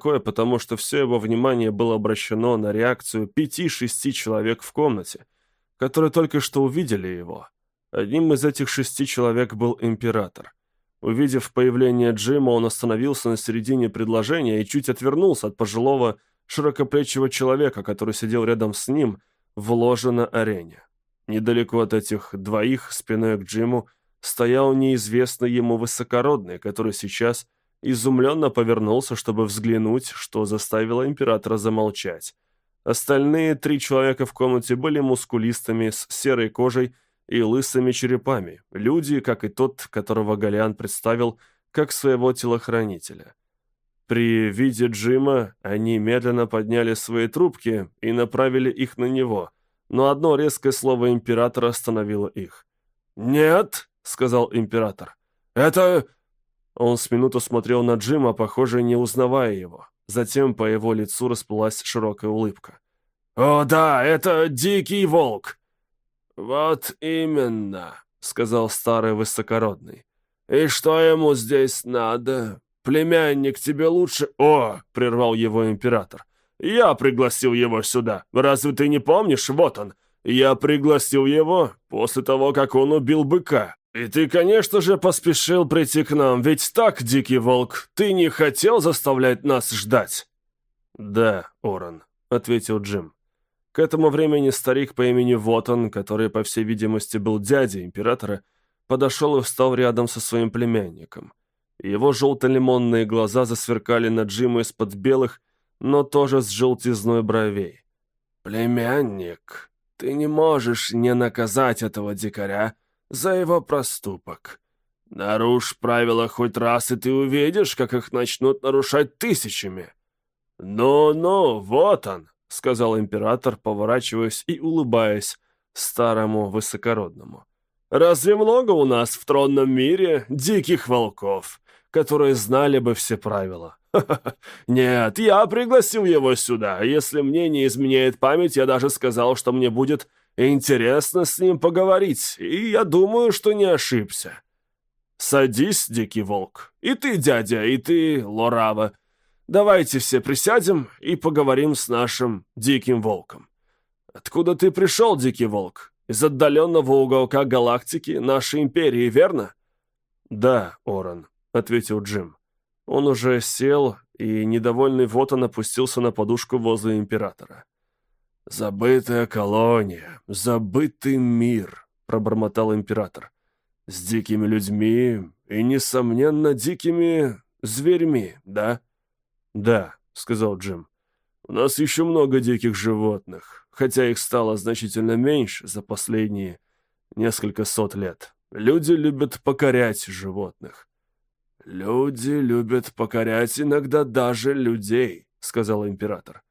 Кое потому, что все его внимание было обращено на реакцию пяти-шести человек в комнате, которые только что увидели его. Одним из этих шести человек был император. Увидев появление Джима, он остановился на середине предложения и чуть отвернулся от пожилого широкоплечего человека, который сидел рядом с ним в ложе на арене. Недалеко от этих двоих, спиной к Джиму, стоял неизвестный ему высокородный, который сейчас изумленно повернулся, чтобы взглянуть, что заставило императора замолчать. Остальные три человека в комнате были мускулистами, с серой кожей и лысыми черепами, люди, как и тот, которого Галиан представил как своего телохранителя. При виде Джима они медленно подняли свои трубки и направили их на него, но одно резкое слово императора остановило их. «Нет!» — сказал император. «Это...» Он с минуту смотрел на Джима, похоже, не узнавая его. Затем по его лицу расплылась широкая улыбка. «О, да, это дикий волк!» «Вот именно», — сказал старый высокородный. «И что ему здесь надо? Племянник тебе лучше...» «О!» — прервал его император. «Я пригласил его сюда. Разве ты не помнишь? Вот он. Я пригласил его после того, как он убил быка. И ты, конечно же, поспешил прийти к нам, ведь так, дикий волк, ты не хотел заставлять нас ждать?» «Да, Оран», — ответил Джим. К этому времени старик по имени Вотон, который, по всей видимости, был дядей императора, подошел и встал рядом со своим племянником. Его желто-лимонные глаза засверкали на Джима из-под белых, но тоже с желтизной бровей. «Племянник, ты не можешь не наказать этого дикаря за его проступок. Нарушь правила хоть раз, и ты увидишь, как их начнут нарушать тысячами. Ну-ну, вот он, — сказал император, поворачиваясь и улыбаясь старому высокородному. «Разве много у нас в тронном мире диких волков, которые знали бы все правила? Нет, я пригласил его сюда. Если мне не изменяет память, я даже сказал, что мне будет интересно с ним поговорить, и я думаю, что не ошибся. Садись, дикий волк. И ты, дядя, и ты, Лорава. Давайте все присядем и поговорим с нашим диким волком. Откуда ты пришел, дикий волк? Из отдаленного уголка галактики нашей империи, верно? Да, Оран, ответил Джим. Он уже сел, и недовольный вот он опустился на подушку возле императора. «Забытая колония, забытый мир», — пробормотал император. «С дикими людьми и, несомненно, дикими зверьми, да?» «Да», — сказал Джим. «У нас еще много диких животных, хотя их стало значительно меньше за последние несколько сот лет. Люди любят покорять животных». «Люди любят покорять иногда даже людей», — сказал император.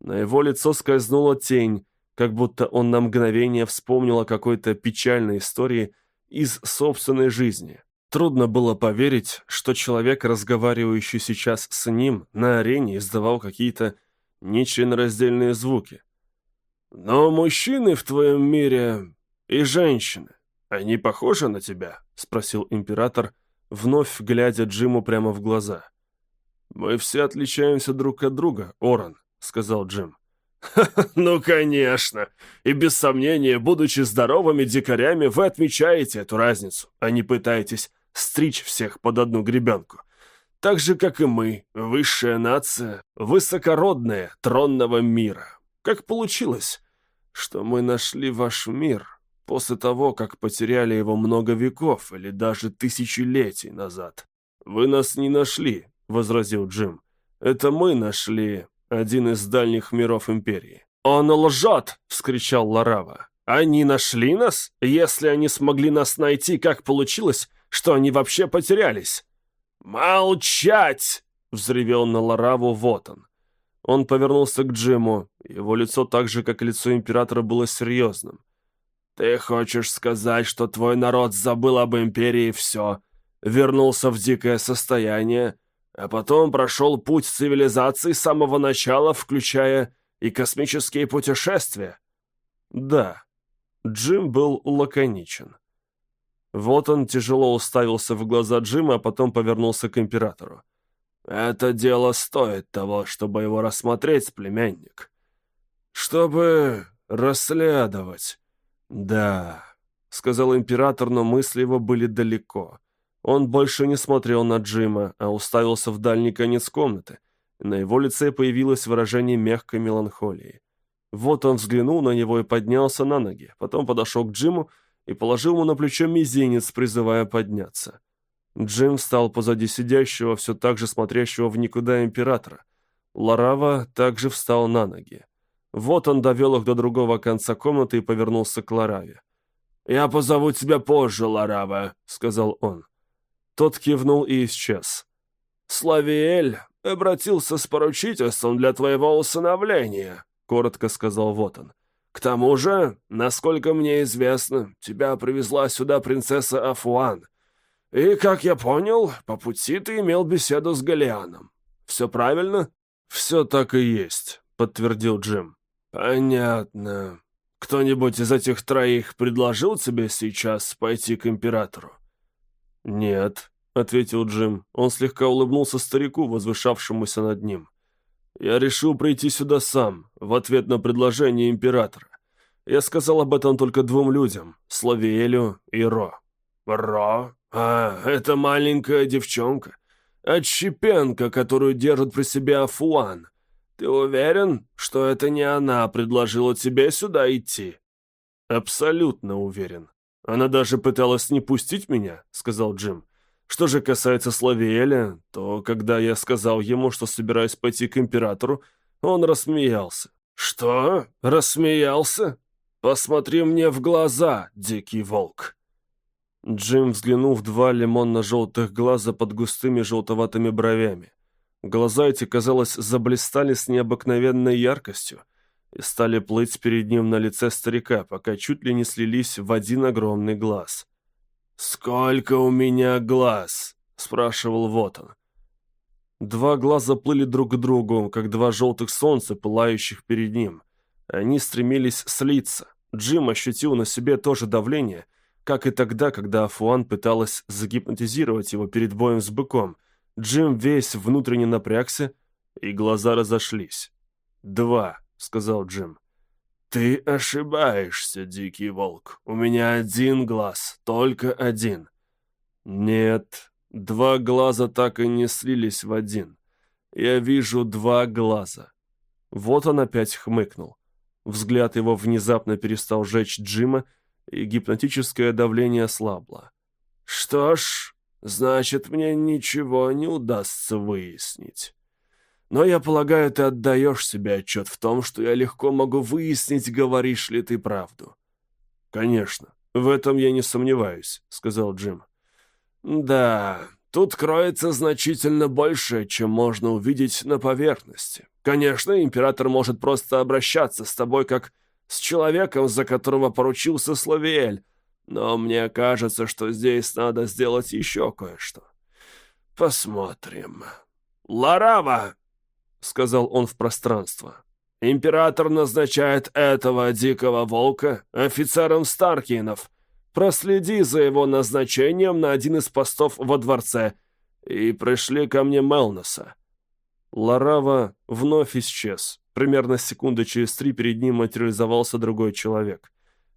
На его лицо скользнула тень, как будто он на мгновение вспомнил о какой-то печальной истории из собственной жизни. Трудно было поверить, что человек, разговаривающий сейчас с ним, на арене издавал какие-то нечленораздельные звуки. «Но мужчины в твоем мире и женщины, они похожи на тебя?» — спросил император, вновь глядя Джиму прямо в глаза. «Мы все отличаемся друг от друга, Оран», — сказал Джим. «Ну, конечно. И без сомнения, будучи здоровыми дикарями, вы отмечаете эту разницу, а не пытаетесь стричь всех под одну гребенку. Так же, как и мы, высшая нация, высокородная тронного мира. Как получилось, что мы нашли ваш мир после того, как потеряли его много веков или даже тысячелетий назад? Вы нас не нашли, — возразил Джим. Это мы нашли один из дальних миров Империи. «Он лжет!» — вскричал Ларава. «Они нашли нас? Если они смогли нас найти, как получилось, что они вообще потерялись?» «Молчать!» — взревел на Лараву вот он. Он повернулся к Джиму. Его лицо так же, как и лицо императора, было серьезным. «Ты хочешь сказать, что твой народ забыл об империи все, вернулся в дикое состояние, а потом прошел путь цивилизации с самого начала, включая и космические путешествия?» «Да». Джим был лаконичен. Вот он тяжело уставился в глаза Джима, а потом повернулся к императору. Это дело стоит того, чтобы его рассмотреть, племянник. Чтобы расследовать. Да, сказал император, но мысли его были далеко. Он больше не смотрел на Джима, а уставился в дальний конец комнаты. На его лице появилось выражение мягкой меланхолии. Вот он взглянул на него и поднялся на ноги, потом подошел к Джиму и положил ему на плечо мизинец, призывая подняться. Джим встал позади сидящего, все так же смотрящего в никуда императора. Ларава также встал на ноги. Вот он довел их до другого конца комнаты и повернулся к Лараве. «Я позову тебя позже, Ларава», — сказал он. Тот кивнул и исчез. «Славиэль обратился с поручительством для твоего усыновления», — коротко сказал Вотон. «К тому же, насколько мне известно, тебя привезла сюда принцесса Афуан. И, как я понял, по пути ты имел беседу с Галианом. Все правильно?» «Все так и есть», — подтвердил Джим. «Понятно. Кто-нибудь из этих троих предложил тебе сейчас пойти к императору?» «Нет», — ответил Джим. Он слегка улыбнулся старику, возвышавшемуся над ним. «Я решил прийти сюда сам, в ответ на предложение императора. Я сказал об этом только двум людям — Славиэлю и Ро». «Ро? А, это маленькая девчонка. Отщепенка, которую держит при себе Афуан. Ты уверен, что это не она предложила тебе сюда идти?» «Абсолютно уверен. Она даже пыталась не пустить меня», — сказал Джим. «Что же касается Славиэля, то когда я сказал ему, что собираюсь пойти к императору, он рассмеялся». «Что? Рассмеялся? Посмотри мне в глаза, дикий волк!» Джим взглянул в два лимонно-желтых глаза под густыми желтоватыми бровями. Глаза эти, казалось, заблистали с необыкновенной яркостью и стали плыть перед ним на лице старика, пока чуть ли не слились в один огромный глаз. «Сколько у меня глаз?» — спрашивал вот он. Два глаза плыли друг к другу, как два желтых солнца, пылающих перед ним. Они стремились слиться. Джим ощутил на себе то же давление, как и тогда, когда Афуан пыталась загипнотизировать его перед боем с быком — Джим весь внутренне напрягся, и глаза разошлись. «Два», — сказал Джим. «Ты ошибаешься, дикий волк. У меня один глаз, только один». «Нет, два глаза так и не слились в один. Я вижу два глаза». Вот он опять хмыкнул. Взгляд его внезапно перестал жечь Джима, и гипнотическое давление ослабло. «Что ж, Значит, мне ничего не удастся выяснить. Но я полагаю, ты отдаешь себе отчет в том, что я легко могу выяснить, говоришь ли ты правду. Конечно, в этом я не сомневаюсь, сказал Джим. Да, тут кроется значительно больше, чем можно увидеть на поверхности. Конечно, император может просто обращаться с тобой как с человеком, за которого поручился Славиэль, но мне кажется, что здесь надо сделать еще кое-что. Посмотрим. «Ларава!» — сказал он в пространство. «Император назначает этого дикого волка офицером Старкинов. Проследи за его назначением на один из постов во дворце и пришли ко мне Мелноса». Ларава вновь исчез. Примерно секунды через три перед ним материализовался другой человек.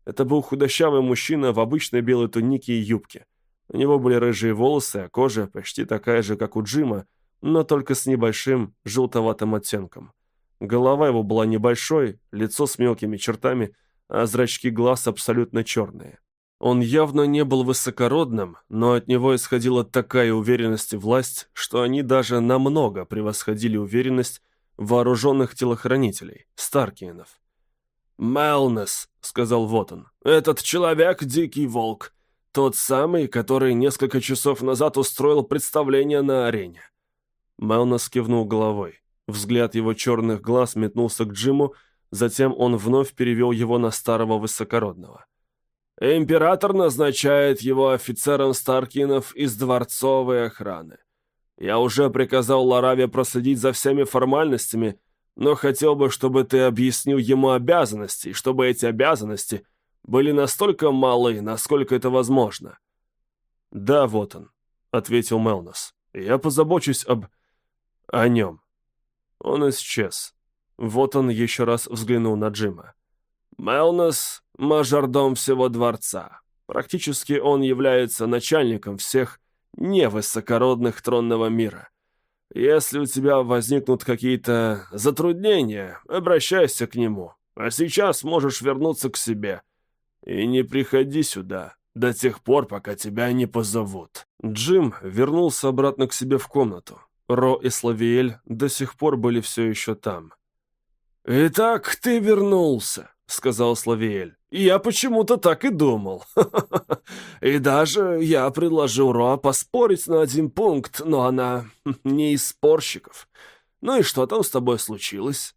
Это был худощавый мужчина в обычной белой тунике и юбке. У него были рыжие волосы, а кожа почти такая же, как у Джима, но только с небольшим желтоватым оттенком. Голова его была небольшой, лицо с мелкими чертами, а зрачки глаз абсолютно черные. Он явно не был высокородным, но от него исходила такая уверенность и власть, что они даже намного превосходили уверенность вооруженных телохранителей, Старкиенов. «Мелнес», — сказал Вотон. «Этот человек — дикий волк. Тот самый, который несколько часов назад устроил представление на арене». Мелнес кивнул головой. Взгляд его черных глаз метнулся к Джиму, затем он вновь перевел его на старого высокородного. «Император назначает его офицером Старкинов из дворцовой охраны. Я уже приказал Лараве проследить за всеми формальностями, — но хотел бы, чтобы ты объяснил ему обязанности, чтобы эти обязанности были настолько малы, насколько это возможно». «Да, вот он», — ответил Мелнос. «Я позабочусь об...» О нем. Он исчез. Вот он еще раз взглянул на Джима. Мелнес — мажордом всего дворца. Практически он является начальником всех невысокородных тронного мира. Если у тебя возникнут какие-то затруднения, обращайся к нему. А сейчас можешь вернуться к себе. И не приходи сюда до тех пор, пока тебя не позовут». Джим вернулся обратно к себе в комнату. Ро и Славиэль до сих пор были все еще там. «Итак, ты вернулся», — сказал Славиэль. «Я почему-то так и думал. И даже я предложил Ро поспорить на один пункт, но она не из спорщиков. Ну и что там с тобой случилось?»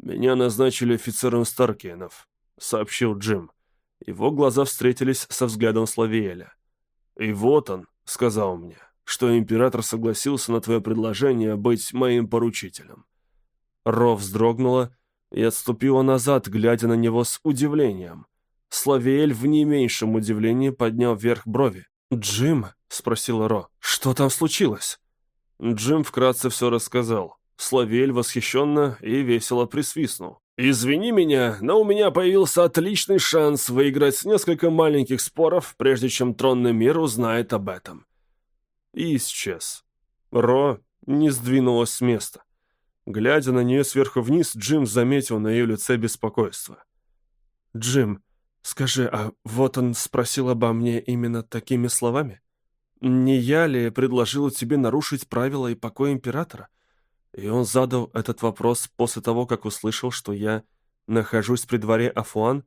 «Меня назначили офицером Старкенов», — сообщил Джим. Его глаза встретились со взглядом Славиэля. «И вот он», — сказал мне, — «что император согласился на твое предложение быть моим поручителем». Ро вздрогнула и отступила назад, глядя на него с удивлением. Славиэль в не меньшем удивлении поднял вверх брови. «Джим?» — спросила Ро. «Что там случилось?» Джим вкратце все рассказал. Славель восхищенно и весело присвистнул. «Извини меня, но у меня появился отличный шанс выиграть несколько маленьких споров, прежде чем тронный мир узнает об этом». И исчез. Ро не сдвинулась с места. Глядя на нее сверху вниз, Джим заметил на ее лице беспокойство. «Джим, скажи, а вот он спросил обо мне именно такими словами? Не я ли предложил тебе нарушить правила и покой императора? И он задал этот вопрос после того, как услышал, что я нахожусь при дворе Афуан?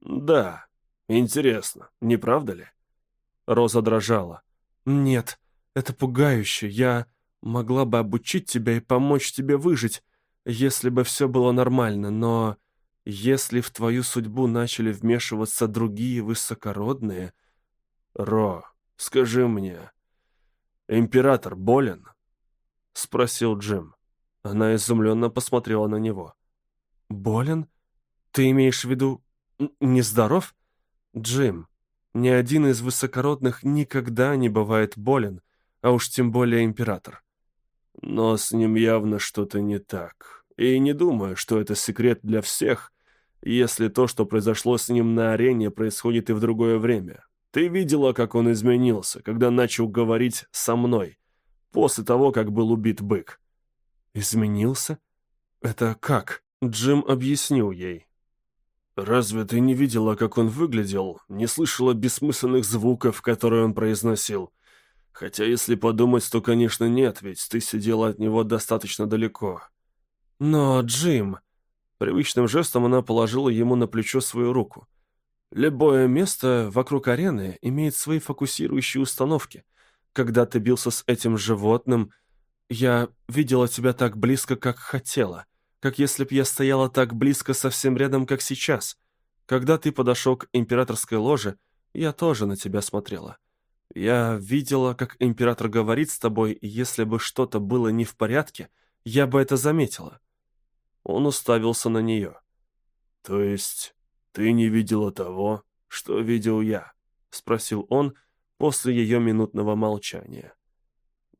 Да, интересно, не правда ли? Роза дрожала. Нет, это пугающе. Я могла бы обучить тебя и помочь тебе выжить, если бы все было нормально, но если в твою судьбу начали вмешиваться другие высокородные... Ро, скажи мне, император болен? Спросил Джим. Она изумленно посмотрела на него. «Болен? Ты имеешь в виду... нездоров?» «Джим, ни один из высокородных никогда не бывает болен, а уж тем более император». «Но с ним явно что-то не так. И не думаю, что это секрет для всех, если то, что произошло с ним на арене, происходит и в другое время. Ты видела, как он изменился, когда начал говорить со мной, после того, как был убит бык. «Изменился? Это как?» Джим объяснил ей. «Разве ты не видела, как он выглядел, не слышала бессмысленных звуков, которые он произносил? Хотя, если подумать, то, конечно, нет, ведь ты сидела от него достаточно далеко». «Но, Джим...» Привычным жестом она положила ему на плечо свою руку. «Любое место вокруг арены имеет свои фокусирующие установки. Когда ты бился с этим животным, я видела тебя так близко, как хотела, как если б я стояла так близко совсем рядом, как сейчас. Когда ты подошел к императорской ложе, я тоже на тебя смотрела. Я видела, как император говорит с тобой, и если бы что-то было не в порядке, я бы это заметила. Он уставился на нее. «То есть ты не видела того, что видел я?» — спросил он после ее минутного молчания.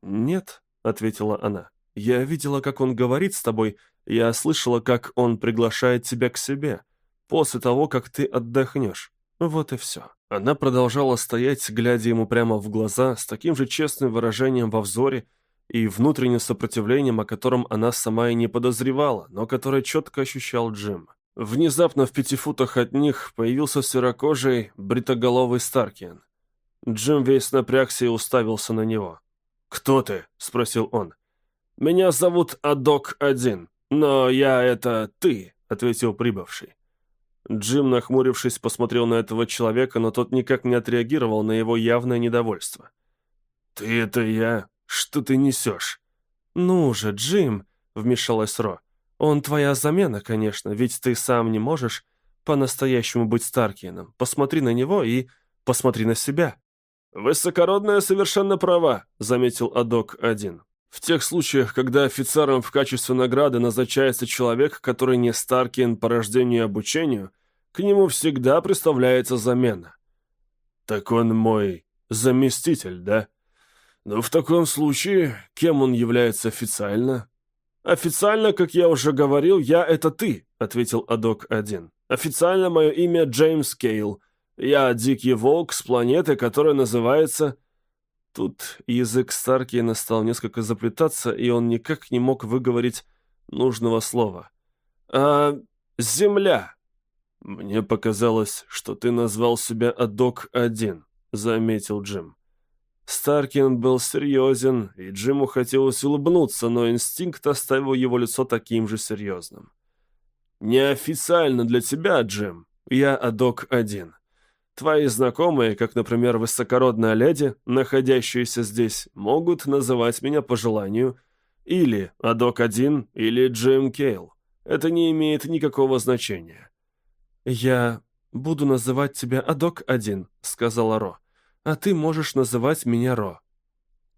«Нет», — ответила она. «Я видела, как он говорит с тобой, я слышала, как он приглашает тебя к себе, после того, как ты отдохнешь. Вот и все». Она продолжала стоять, глядя ему прямо в глаза, с таким же честным выражением во взоре и внутренним сопротивлением, о котором она сама и не подозревала, но которое четко ощущал Джим. Внезапно в пяти футах от них появился серокожий, бритоголовый Старкиен. Джим весь напрягся и уставился на него. «Кто ты?» — спросил он. «Меня зовут Адок-1, но я это ты», — ответил прибывший. Джим, нахмурившись, посмотрел на этого человека, но тот никак не отреагировал на его явное недовольство. «Ты это я? Что ты несешь?» «Ну же, Джим», — вмешалась Ро. «Он твоя замена, конечно, ведь ты сам не можешь по-настоящему быть Старкиеном. Посмотри на него и посмотри на себя». «Высокородная совершенно права», — заметил Адок-1. «В тех случаях, когда офицером в качестве награды назначается человек, который не Старкин по рождению и обучению, к нему всегда представляется замена». «Так он мой заместитель, да?» «Ну, в таком случае, кем он является официально?» «Официально, как я уже говорил, я — это ты», — ответил Адок-1. «Официально мое имя Джеймс Кейл. Я дикий волк с планеты, которая называется...» Тут язык Старкина стал несколько заплетаться, и он никак не мог выговорить нужного слова. «А... Земля!» «Мне показалось, что ты назвал себя Адок-1», — заметил Джим. Старкин был серьезен, и Джиму хотелось улыбнуться, но инстинкт оставил его лицо таким же серьезным. «Неофициально для тебя, Джим, я Адок-1. Твои знакомые, как, например, высокородная леди, находящиеся здесь, могут называть меня по желанию или Адок-1, или Джим Кейл. Это не имеет никакого значения». «Я буду называть тебя Адок-1», — сказала Ро а ты можешь называть меня Ро».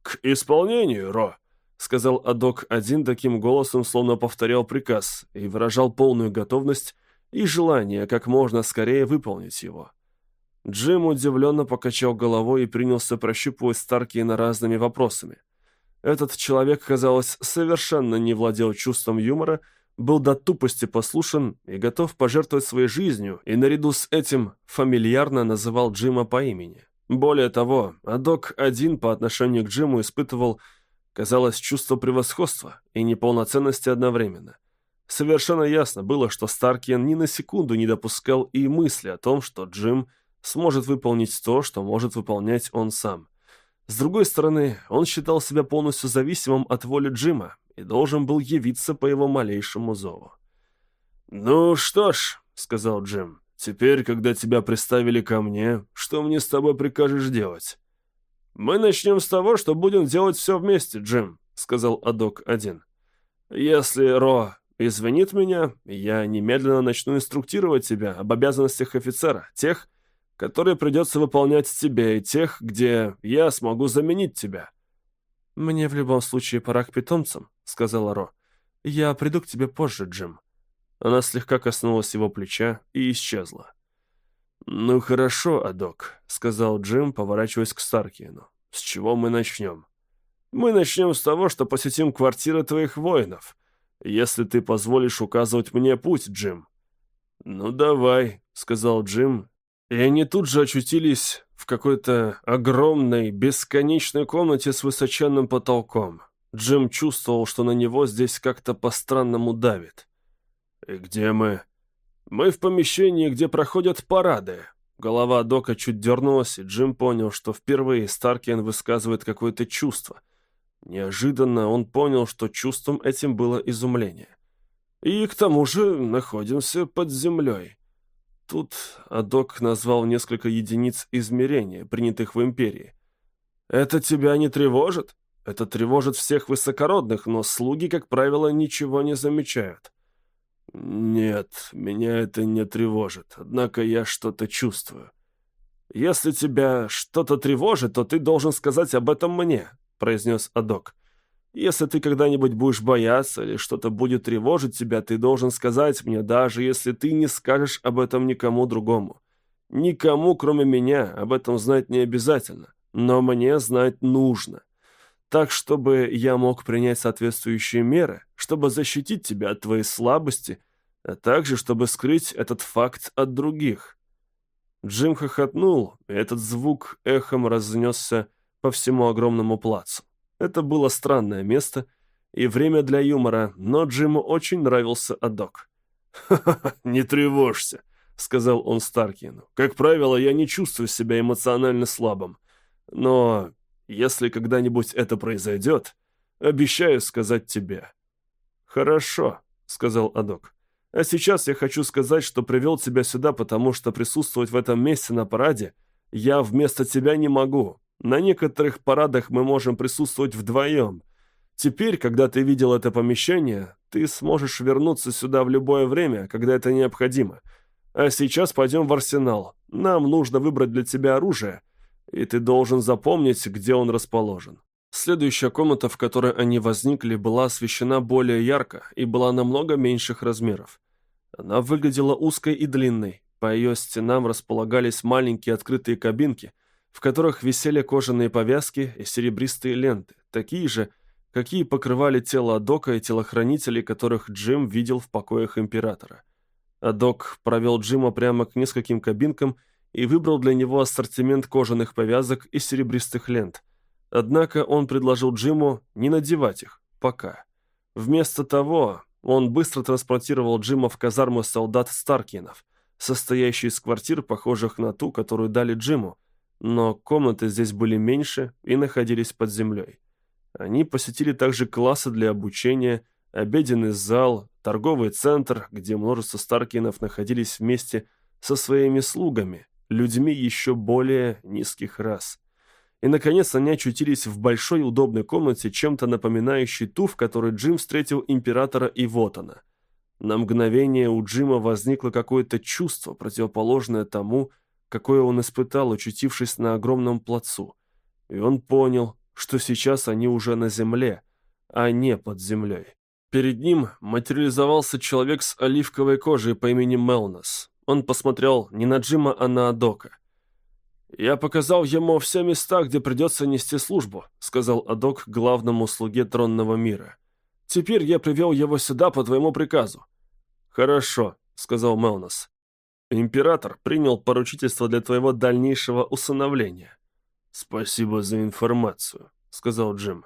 «К исполнению, Ро», — сказал Адок один таким голосом, словно повторял приказ, и выражал полную готовность и желание как можно скорее выполнить его. Джим удивленно покачал головой и принялся прощупывать Старкина разными вопросами. Этот человек, казалось, совершенно не владел чувством юмора, был до тупости послушен и готов пожертвовать своей жизнью, и наряду с этим фамильярно называл Джима по имени. Более того, Адок один по отношению к Джиму испытывал, казалось, чувство превосходства и неполноценности одновременно. Совершенно ясно было, что Старкин ни на секунду не допускал и мысли о том, что Джим сможет выполнить то, что может выполнять он сам. С другой стороны, он считал себя полностью зависимым от воли Джима и должен был явиться по его малейшему зову. «Ну что ж», — сказал Джим, Теперь, когда тебя приставили ко мне, что мне с тобой прикажешь делать?» «Мы начнем с того, что будем делать все вместе, Джим», — сказал Адок-1. «Если Ро извинит меня, я немедленно начну инструктировать тебя об обязанностях офицера, тех, которые придется выполнять тебе, и тех, где я смогу заменить тебя». «Мне в любом случае пора к питомцам», — сказала Ро. «Я приду к тебе позже, Джим». Она слегка коснулась его плеча и исчезла. «Ну хорошо, Адок», — сказал Джим, поворачиваясь к Старкину. «С чего мы начнем?» «Мы начнем с того, что посетим квартиры твоих воинов, если ты позволишь указывать мне путь, Джим». «Ну давай», — сказал Джим, и они тут же очутились в какой-то огромной, бесконечной комнате с высоченным потолком. Джим чувствовал, что на него здесь как-то по-странному давит. «И где мы?» «Мы в помещении, где проходят парады». Голова Дока чуть дернулась, и Джим понял, что впервые Старкин высказывает какое-то чувство. Неожиданно он понял, что чувством этим было изумление. «И к тому же находимся под землей». Тут Адок назвал несколько единиц измерения, принятых в Империи. «Это тебя не тревожит?» Это тревожит всех высокородных, но слуги, как правило, ничего не замечают. «Нет, меня это не тревожит, однако я что-то чувствую». «Если тебя что-то тревожит, то ты должен сказать об этом мне», — произнес Адок. «Если ты когда-нибудь будешь бояться или что-то будет тревожить тебя, ты должен сказать мне, даже если ты не скажешь об этом никому другому. Никому, кроме меня, об этом знать не обязательно, но мне знать нужно» так, чтобы я мог принять соответствующие меры, чтобы защитить тебя от твоей слабости, а также чтобы скрыть этот факт от других». Джим хохотнул, и этот звук эхом разнесся по всему огромному плацу. Это было странное место и время для юмора, но Джиму очень нравился Адок. «Ха-ха, не тревожься», — сказал он Старкину. «Как правило, я не чувствую себя эмоционально слабым. Но если когда-нибудь это произойдет, обещаю сказать тебе». «Хорошо», — сказал Адок. «А сейчас я хочу сказать, что привел тебя сюда, потому что присутствовать в этом месте на параде я вместо тебя не могу. На некоторых парадах мы можем присутствовать вдвоем. Теперь, когда ты видел это помещение, ты сможешь вернуться сюда в любое время, когда это необходимо. А сейчас пойдем в арсенал. Нам нужно выбрать для тебя оружие» и ты должен запомнить, где он расположен. Следующая комната, в которой они возникли, была освещена более ярко и была намного меньших размеров. Она выглядела узкой и длинной. По ее стенам располагались маленькие открытые кабинки, в которых висели кожаные повязки и серебристые ленты, такие же, какие покрывали тело Адока и телохранителей, которых Джим видел в покоях Императора. Адок провел Джима прямо к нескольким кабинкам и выбрал для него ассортимент кожаных повязок и серебристых лент. Однако он предложил Джиму не надевать их, пока. Вместо того, он быстро транспортировал Джима в казарму солдат Старкинов, состоящую из квартир, похожих на ту, которую дали Джиму, но комнаты здесь были меньше и находились под землей. Они посетили также классы для обучения, обеденный зал, торговый центр, где множество Старкинов находились вместе со своими слугами, людьми еще более низких рас. И, наконец, они очутились в большой удобной комнате, чем-то напоминающей ту, в которой Джим встретил императора и Вотана. На мгновение у Джима возникло какое-то чувство, противоположное тому, какое он испытал, очутившись на огромном плацу. И он понял, что сейчас они уже на земле, а не под землей. Перед ним материализовался человек с оливковой кожей по имени Мелнос. Он посмотрел не на Джима, а на Адока. «Я показал ему все места, где придется нести службу», сказал Адок главному слуге тронного мира. «Теперь я привел его сюда по твоему приказу». «Хорошо», — сказал Мелнос. Император принял поручительство для твоего дальнейшего усыновления. Спасибо за информацию, сказал Джим.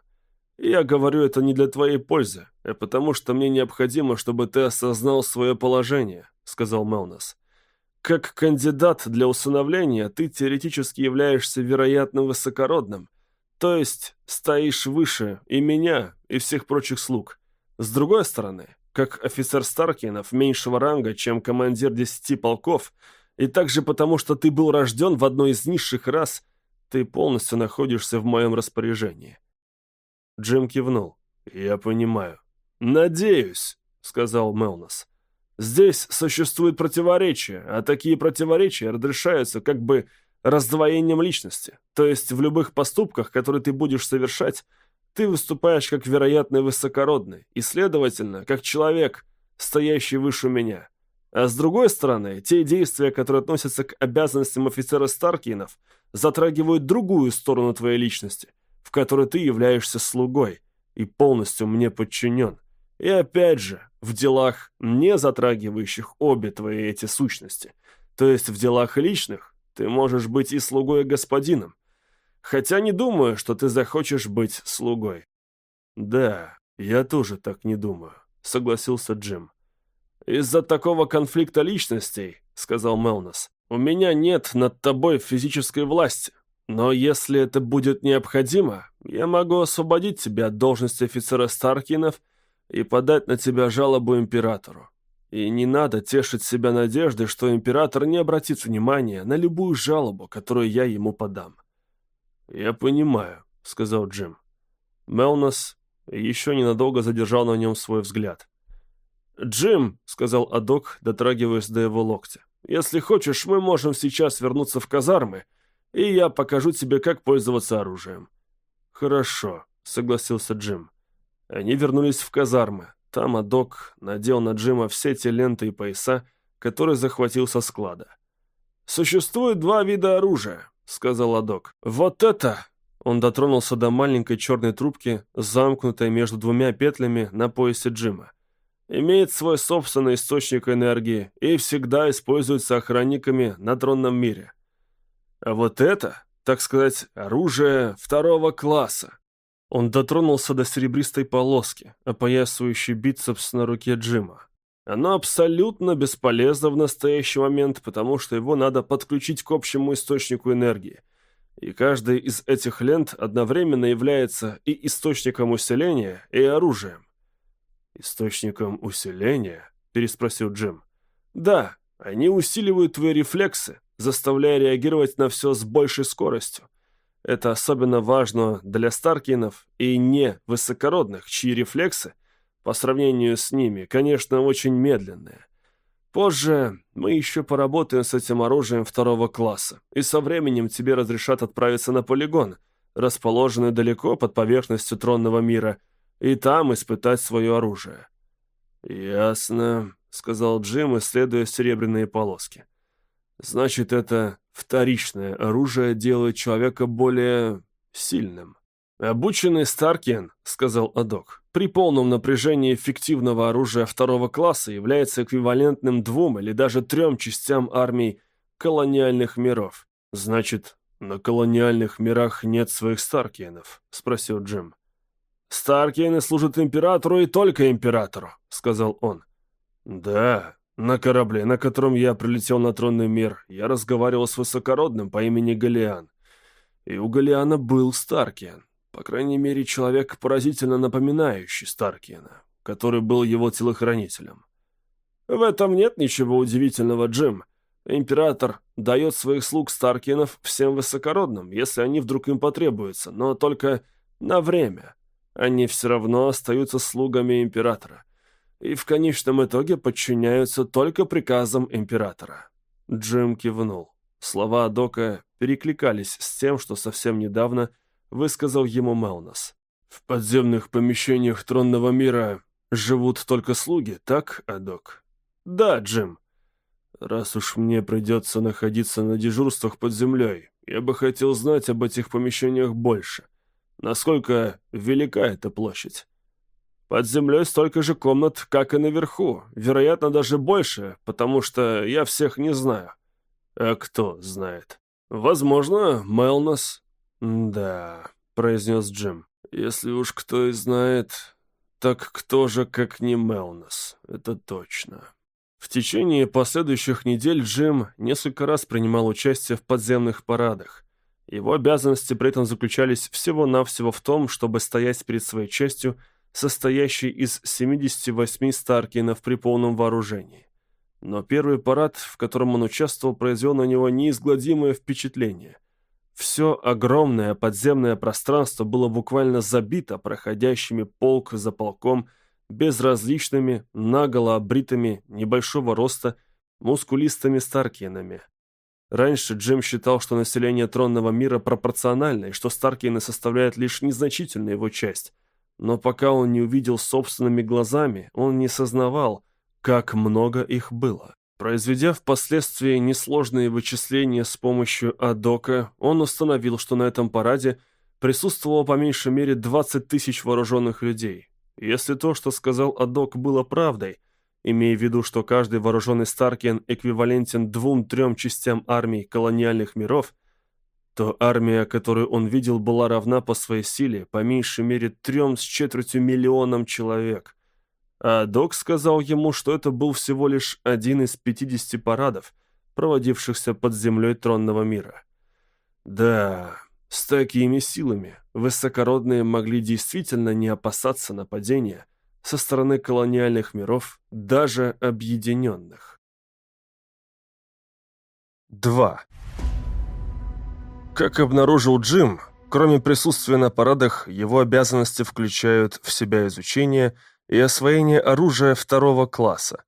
Я говорю это не для твоей пользы, а потому что мне необходимо, чтобы ты осознал свое положение, сказал Мелнос. Как кандидат для усыновления ты теоретически являешься вероятно высокородным, то есть стоишь выше и меня, и всех прочих слуг. С другой стороны, как офицер Старкинов меньшего ранга, чем командир десяти полков, и также потому, что ты был рожден в одной из низших рас, ты полностью находишься в моем распоряжении». Джим кивнул. «Я понимаю». «Надеюсь», — сказал Мелнос. «Здесь существует противоречие, а такие противоречия разрешаются как бы раздвоением личности. То есть в любых поступках, которые ты будешь совершать, ты выступаешь как вероятный высокородный, и, следовательно, как человек, стоящий выше меня. А с другой стороны, те действия, которые относятся к обязанностям офицера Старкинов, затрагивают другую сторону твоей личности, в которой ты являешься слугой и полностью мне подчинен. И опять же, в делах, не затрагивающих обе твои эти сущности, то есть в делах личных, ты можешь быть и слугой, господином, Хотя не думаю, что ты захочешь быть слугой». «Да, я тоже так не думаю», — согласился Джим. «Из-за такого конфликта личностей», — сказал Мелнос, — «у меня нет над тобой физической власти. Но если это будет необходимо, я могу освободить тебя от должности офицера Старкинов и подать на тебя жалобу императору. И не надо тешить себя надеждой, что император не обратит внимания на любую жалобу, которую я ему подам. «Я понимаю», — сказал Джим. Мелнос еще ненадолго задержал на нем свой взгляд. «Джим», — сказал Адок, дотрагиваясь до его локтя, — «если хочешь, мы можем сейчас вернуться в казармы, и я покажу тебе, как пользоваться оружием». «Хорошо», — согласился Джим. Они вернулись в казармы. Там Адок надел на Джима все те ленты и пояса, которые захватил со склада. «Существует два вида оружия сказал Адок. «Вот это!» Он дотронулся до маленькой черной трубки, замкнутой между двумя петлями на поясе Джима. Имеет свой собственный источник энергии и всегда используется охранниками на тронном мире. А вот это, так сказать, оружие второго класса. Он дотронулся до серебристой полоски, опоясывающей бицепс на руке Джима. Оно абсолютно бесполезно в настоящий момент, потому что его надо подключить к общему источнику энергии. И каждая из этих лент одновременно является и источником усиления, и оружием. «Источником усиления?» – переспросил Джим. «Да, они усиливают твои рефлексы, заставляя реагировать на все с большей скоростью. Это особенно важно для Старкинов и не высокородных, чьи рефлексы – по сравнению с ними, конечно, очень медленные. Позже мы еще поработаем с этим оружием второго класса, и со временем тебе разрешат отправиться на полигон, расположенный далеко под поверхностью тронного мира, и там испытать свое оружие». «Ясно», — сказал Джим, исследуя серебряные полоски. «Значит, это Вторичное оружие делает человека более сильным. «Обученный Старкен», — сказал Адок, — «при полном напряжении эффективного оружия второго класса является эквивалентным двум или даже трем частям армий колониальных миров. Значит, на колониальных мирах нет своих Старкенов?» — спросил Джим. «Старкены служат императору и только императору», — сказал он. «Да, на корабле, на котором я прилетел на тронный мир, я разговаривал с высокородным по имени Галиан. И у Галиана был Старкиан. По крайней мере, человек, поразительно напоминающий Старкиана, который был его телохранителем. В этом нет ничего удивительного, Джим. Император дает своих слуг Старкинов всем высокородным, если они вдруг им потребуются, но только на время. Они все равно остаются слугами императора и в конечном итоге подчиняются только приказам императора. Джим кивнул. Слова Дока перекликались с тем, что совсем недавно высказал ему Мелнос. «В подземных помещениях тронного мира живут только слуги, так, Адок?» «Да, Джим». «Раз уж мне придется находиться на дежурствах под землей, я бы хотел знать об этих помещениях больше. Насколько велика эта площадь?» Под землей столько же комнат, как и наверху. Вероятно, даже больше, потому что я всех не знаю. А кто знает? Возможно, Мелнос. Да, произнес Джим. Если уж кто и знает, так кто же, как не Мелнос? Это точно. В течение последующих недель Джим несколько раз принимал участие в подземных парадах. Его обязанности при этом заключались всего-навсего в том, чтобы стоять перед своей частью – состоящий из 78 Старкинов при полном вооружении. Но первый парад, в котором он участвовал, произвел на него неизгладимое впечатление. Все огромное подземное пространство было буквально забито проходящими полк за полком, безразличными, наголо обритыми, небольшого роста, мускулистыми Старкинами. Раньше Джим считал, что население тронного мира пропорционально и что Старкины составляют лишь незначительную его часть – но пока он не увидел собственными глазами, он не сознавал, как много их было. Произведя впоследствии несложные вычисления с помощью Адока, он установил, что на этом параде присутствовало по меньшей мере 20 тысяч вооруженных людей. Если то, что сказал Адок, было правдой, имея в виду, что каждый вооруженный Старкен эквивалентен двум-трем частям армий колониальных миров – то армия, которую он видел, была равна по своей силе по меньшей мере трем с четвертью миллионам человек. А док сказал ему, что это был всего лишь один из 50 парадов, проводившихся под землей тронного мира. Да, с такими силами высокородные могли действительно не опасаться нападения со стороны колониальных миров, даже объединенных. 2. Как обнаружил Джим, кроме присутствия на парадах, его обязанности включают в себя изучение и освоение оружия второго класса.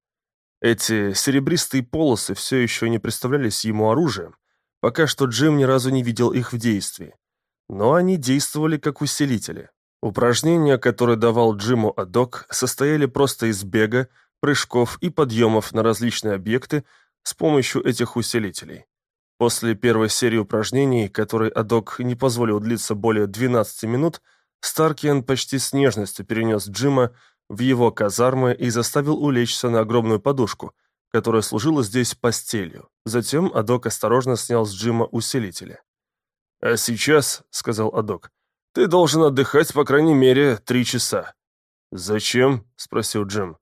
Эти серебристые полосы все еще не представлялись ему оружием, пока что Джим ни разу не видел их в действии. Но они действовали как усилители. Упражнения, которые давал Джиму Адок, состояли просто из бега, прыжков и подъемов на различные объекты с помощью этих усилителей. После первой серии упражнений, которой Адок не позволил длиться более 12 минут, Старкиан почти с нежностью перенес Джима в его казармы и заставил улечься на огромную подушку, которая служила здесь постелью. Затем Адок осторожно снял с Джима усилители. «А сейчас», — сказал Адок, — «ты должен отдыхать по крайней мере три часа». «Зачем?» — спросил Джим.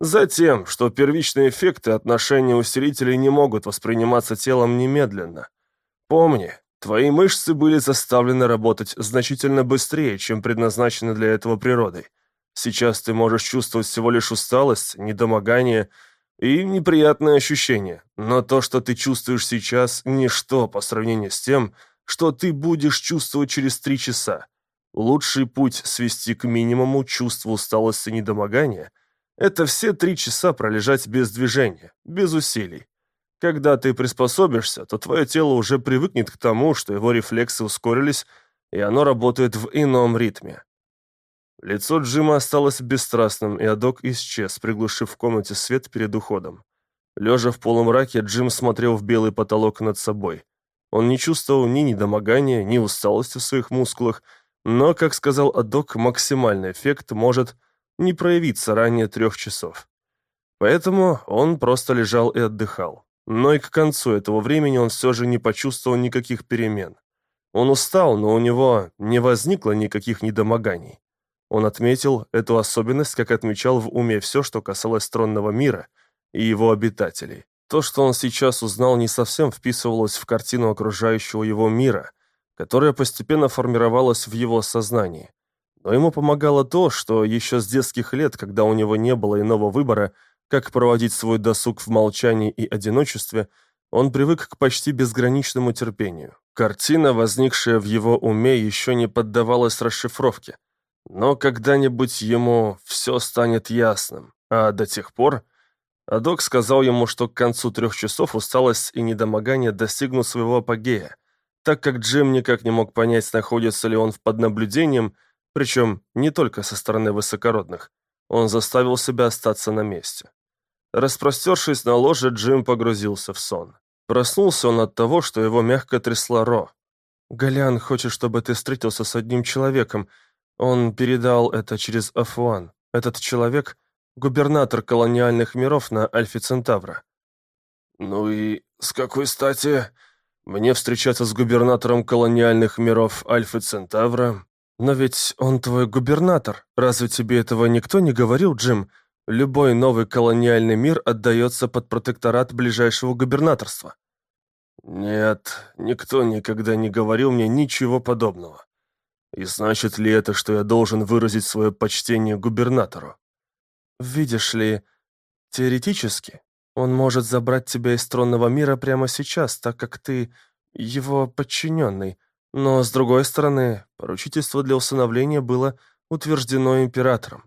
Затем, что первичные эффекты отношения усилителей не могут восприниматься телом немедленно. Помни, твои мышцы были заставлены работать значительно быстрее, чем предназначены для этого природой. Сейчас ты можешь чувствовать всего лишь усталость, недомогание и неприятные ощущения, но то, что ты чувствуешь сейчас, ничто по сравнению с тем, что ты будешь чувствовать через три часа. Лучший путь свести к минимуму чувство усталости и недомогания – это все три часа пролежать без движения, без усилий. Когда ты приспособишься, то твое тело уже привыкнет к тому, что его рефлексы ускорились, и оно работает в ином ритме. Лицо Джима осталось бесстрастным, и Адок исчез, приглушив в комнате свет перед уходом. Лежа в полумраке, Джим смотрел в белый потолок над собой. Он не чувствовал ни недомогания, ни усталости в своих мускулах, но, как сказал Адок, максимальный эффект может не проявиться ранее трех часов. Поэтому он просто лежал и отдыхал. Но и к концу этого времени он все же не почувствовал никаких перемен. Он устал, но у него не возникло никаких недомоганий. Он отметил эту особенность, как отмечал в уме все, что касалось тронного мира и его обитателей. То, что он сейчас узнал, не совсем вписывалось в картину окружающего его мира, которая постепенно формировалась в его сознании. Но ему помогало то, что еще с детских лет, когда у него не было иного выбора, как проводить свой досуг в молчании и одиночестве, он привык к почти безграничному терпению. Картина, возникшая в его уме, еще не поддавалась расшифровке. Но когда-нибудь ему все станет ясным, а до тех пор а док сказал ему, что к концу трех часов усталость и недомогание достигнут своего апогея, так как Джим никак не мог понять, находится ли он под наблюдением, причем не только со стороны высокородных. Он заставил себя остаться на месте. Распростершись на ложе, Джим погрузился в сон. Проснулся он от того, что его мягко трясла Ро. «Галян хочет, чтобы ты встретился с одним человеком. Он передал это через Афуан. Этот человек — губернатор колониальных миров на Альфе Центавра. «Ну и с какой стати мне встречаться с губернатором колониальных миров Альфы Центавра?» «Но ведь он твой губернатор. Разве тебе этого никто не говорил, Джим? Любой новый колониальный мир отдается под протекторат ближайшего губернаторства». «Нет, никто никогда не говорил мне ничего подобного. И значит ли это, что я должен выразить свое почтение губернатору?» Видишь ли, теоретически, он может забрать тебя из тронного мира прямо сейчас, так как ты его подчиненный. Но, с другой стороны, поручительство для усыновления было утверждено императором.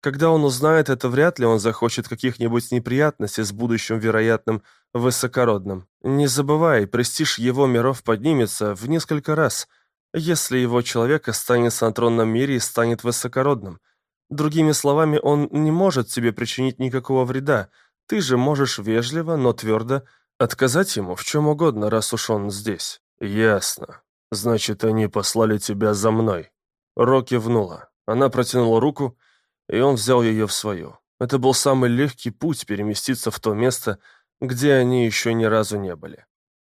Когда он узнает это, вряд ли он захочет каких-нибудь неприятностей с будущим вероятным высокородным. Не забывай, престиж его миров поднимется в несколько раз, если его человек останется на тронном мире и станет высокородным – Другими словами, он не может тебе причинить никакого вреда. Ты же можешь вежливо, но твердо отказать ему в чем угодно, раз уж он здесь». «Ясно. Значит, они послали тебя за мной». Ро кивнула. Она протянула руку, и он взял ее в свою. Это был самый легкий путь переместиться в то место, где они еще ни разу не были.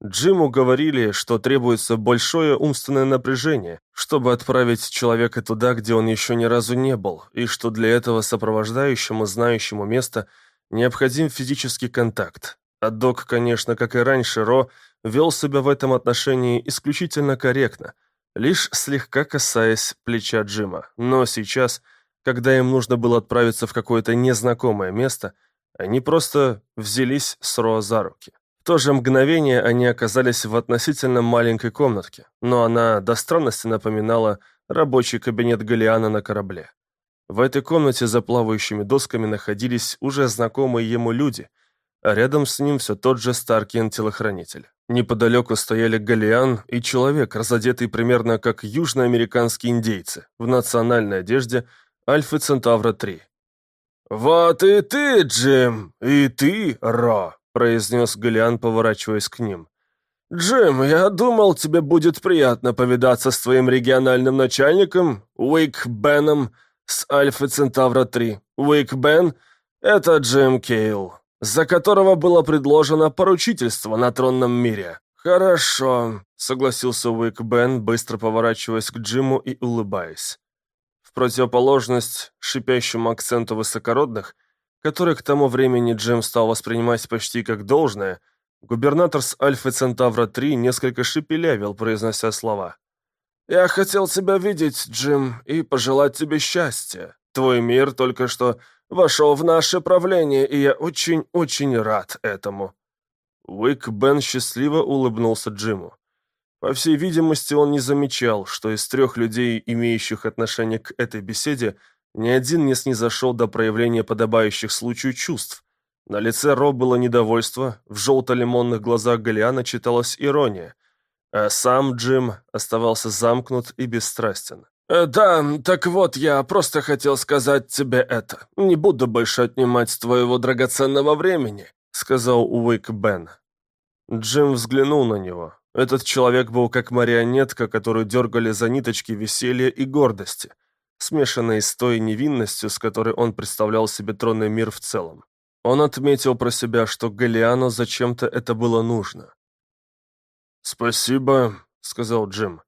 Джиму говорили, что требуется большое умственное напряжение, чтобы отправить человека туда, где он еще ни разу не был, и что для этого сопровождающему, знающему место, необходим физический контакт. А док, конечно, как и раньше, Ро вел себя в этом отношении исключительно корректно, лишь слегка касаясь плеча Джима. Но сейчас, когда им нужно было отправиться в какое-то незнакомое место, они просто взялись с Ро за руки. В то же мгновение они оказались в относительно маленькой комнатке, но она до странности напоминала рабочий кабинет Галиана на корабле. В этой комнате за плавающими досками находились уже знакомые ему люди, а рядом с ним все тот же Старкин-телохранитель. Неподалеку стояли Галиан и человек, разодетый примерно как южноамериканские индейцы, в национальной одежде Альфы Центавра-3. «Вот и ты, Джим, и ты, Ро!» — произнес Галиан, поворачиваясь к ним. «Джим, я думал, тебе будет приятно повидаться с твоим региональным начальником, Уик Беном, с Альфа Центавра-3. Уик Бен — это Джим Кейл, за которого было предложено поручительство на тронном мире». «Хорошо», — согласился Уик Бен, быстро поворачиваясь к Джиму и улыбаясь. В противоположность шипящему акценту высокородных — который к тому времени Джем стал воспринимать почти как должное, губернатор с Альфа Центавра-3 несколько шепелявил, произнося слова. «Я хотел тебя видеть, Джим, и пожелать тебе счастья. Твой мир только что вошел в наше правление, и я очень-очень рад этому». Уик Бен счастливо улыбнулся Джиму. По всей видимости, он не замечал, что из трех людей, имеющих отношение к этой беседе, ни один не снизошел до проявления подобающих случаю чувств. На лице Ро было недовольство, в желто-лимонных глазах Галиана читалась ирония, а сам Джим оставался замкнут и бесстрастен. «Э, «Да, так вот, я просто хотел сказать тебе это. Не буду больше отнимать твоего драгоценного времени», — сказал Уик Бен. Джим взглянул на него. Этот человек был как марионетка, которую дергали за ниточки веселья и гордости, смешанные с той невинностью, с которой он представлял себе тронный мир в целом. Он отметил про себя, что Галиану зачем-то это было нужно. «Спасибо», — сказал Джим.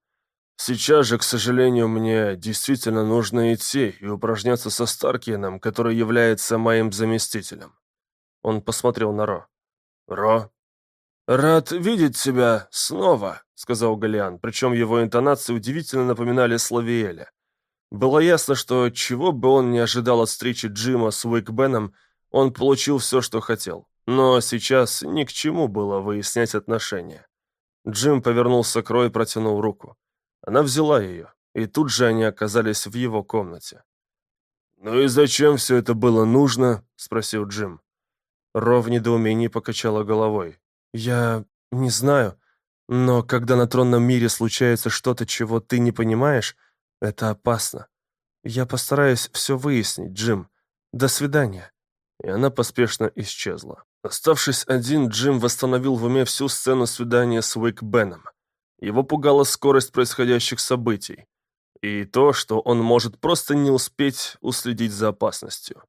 «Сейчас же, к сожалению, мне действительно нужно идти и упражняться со Старкиеном, который является моим заместителем». Он посмотрел на Ро. «Ро?» «Рад видеть тебя снова», — сказал Галиан, причем его интонации удивительно напоминали Славиэля. Было ясно, что чего бы он не ожидал от встречи Джима с Уикбеном, он получил все, что хотел. Но сейчас ни к чему было выяснять отношения. Джим повернулся к Рой и протянул руку. Она взяла ее, и тут же они оказались в его комнате. «Ну и зачем все это было нужно?» — спросил Джим. Ро в недоумении покачала головой. «Я не знаю, но когда на тронном мире случается что-то, чего ты не понимаешь, это опасно. Я постараюсь все выяснить, Джим. До свидания». И она поспешно исчезла. Оставшись один, Джим восстановил в уме всю сцену свидания с Уик Беном. Его пугала скорость происходящих событий и то, что он может просто не успеть уследить за опасностью.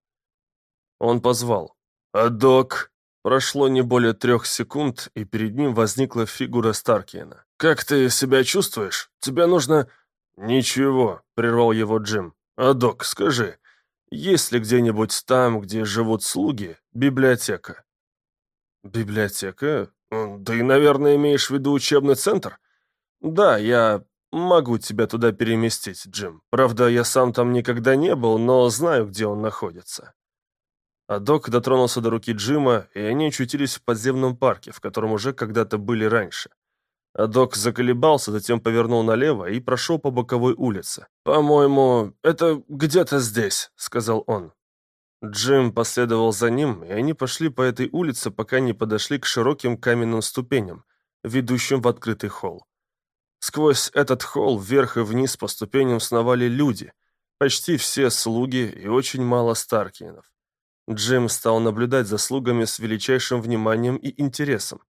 Он позвал. «Адок!» Прошло не более трех секунд, и перед ним возникла фигура Старкиена. «Как ты себя чувствуешь? Тебе нужно...» «Ничего», — прервал его Джим. «Адок, скажи, есть ли где-нибудь там, где живут слуги, библиотека?» «Библиотека? Ты, наверное, имеешь в виду учебный центр?» «Да, я могу тебя туда переместить, Джим. Правда, я сам там никогда не был, но знаю, где он находится». А док дотронулся до руки Джима, и они очутились в подземном парке, в котором уже когда-то были раньше. А док заколебался, затем повернул налево и прошел по боковой улице. «По-моему, это где-то здесь», — сказал он. Джим последовал за ним, и они пошли по этой улице, пока не подошли к широким каменным ступеням, ведущим в открытый холл. Сквозь этот холл вверх и вниз по ступеням сновали люди, почти все слуги и очень мало Старкинов. Джим стал наблюдать за слугами с величайшим вниманием и интересом.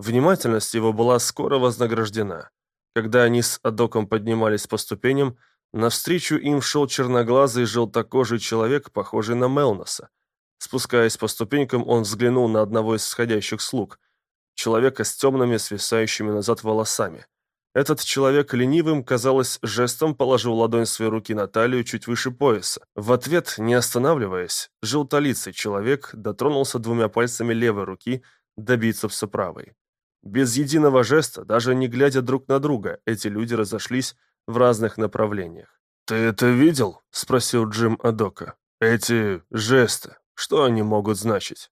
Внимательность его была скоро вознаграждена. Когда они с Адоком поднимались по ступеням, навстречу им шел черноглазый желтокожий человек, похожий на Мелноса. Спускаясь по ступенькам, он взглянул на одного из сходящих слуг, человека с темными, свисающими назад волосами. Этот человек ленивым, казалось, жестом положил ладонь своей руки на талию чуть выше пояса. В ответ, не останавливаясь, желтолицый человек дотронулся двумя пальцами левой руки до бицепса правой. Без единого жеста, даже не глядя друг на друга, эти люди разошлись в разных направлениях. «Ты это видел?» — спросил Джим Адока. «Эти жесты, что они могут значить?»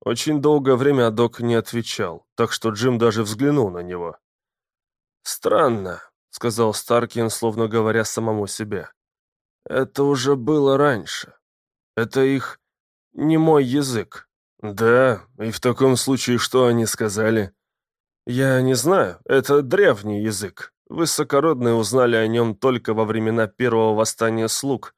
Очень долгое время Адок не отвечал, так что Джим даже взглянул на него. «Странно», — сказал Старкин, словно говоря самому себе. «Это уже было раньше. Это их не мой язык». «Да, и в таком случае что они сказали?» «Я не знаю, это древний язык. Высокородные узнали о нем только во времена первого восстания слуг,